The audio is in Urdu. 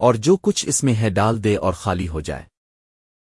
اور جو کچھ اس میں ہے ڈال دے اور خالی ہو جائے۔